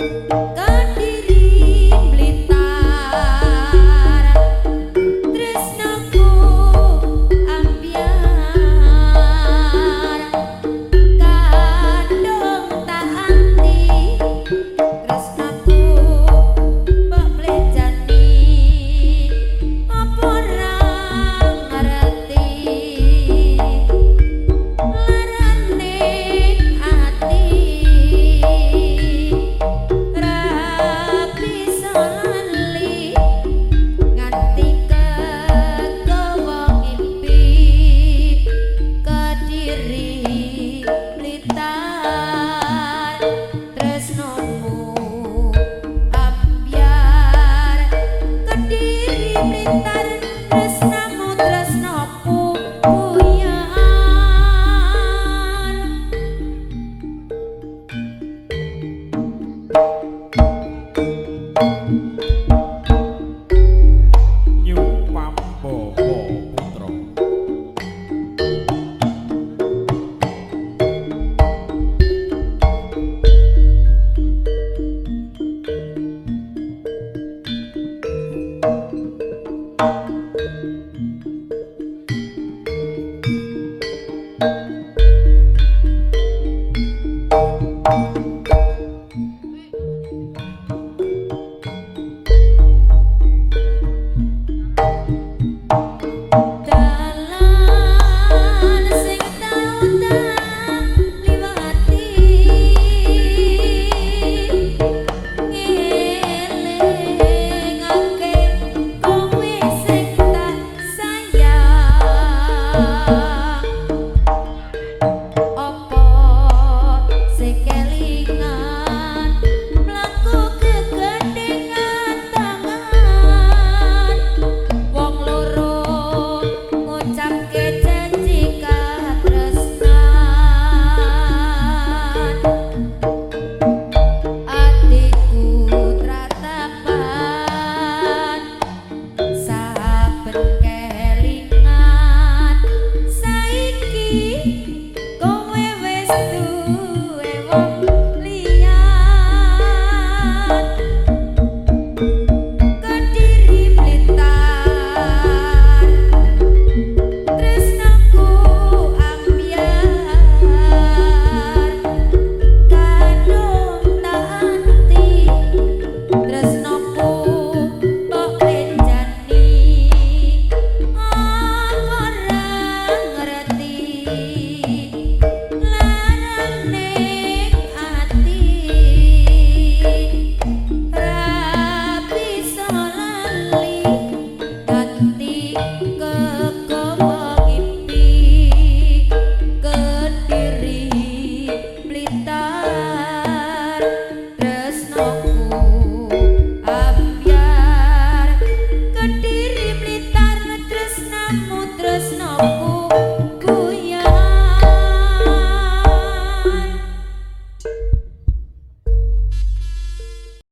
က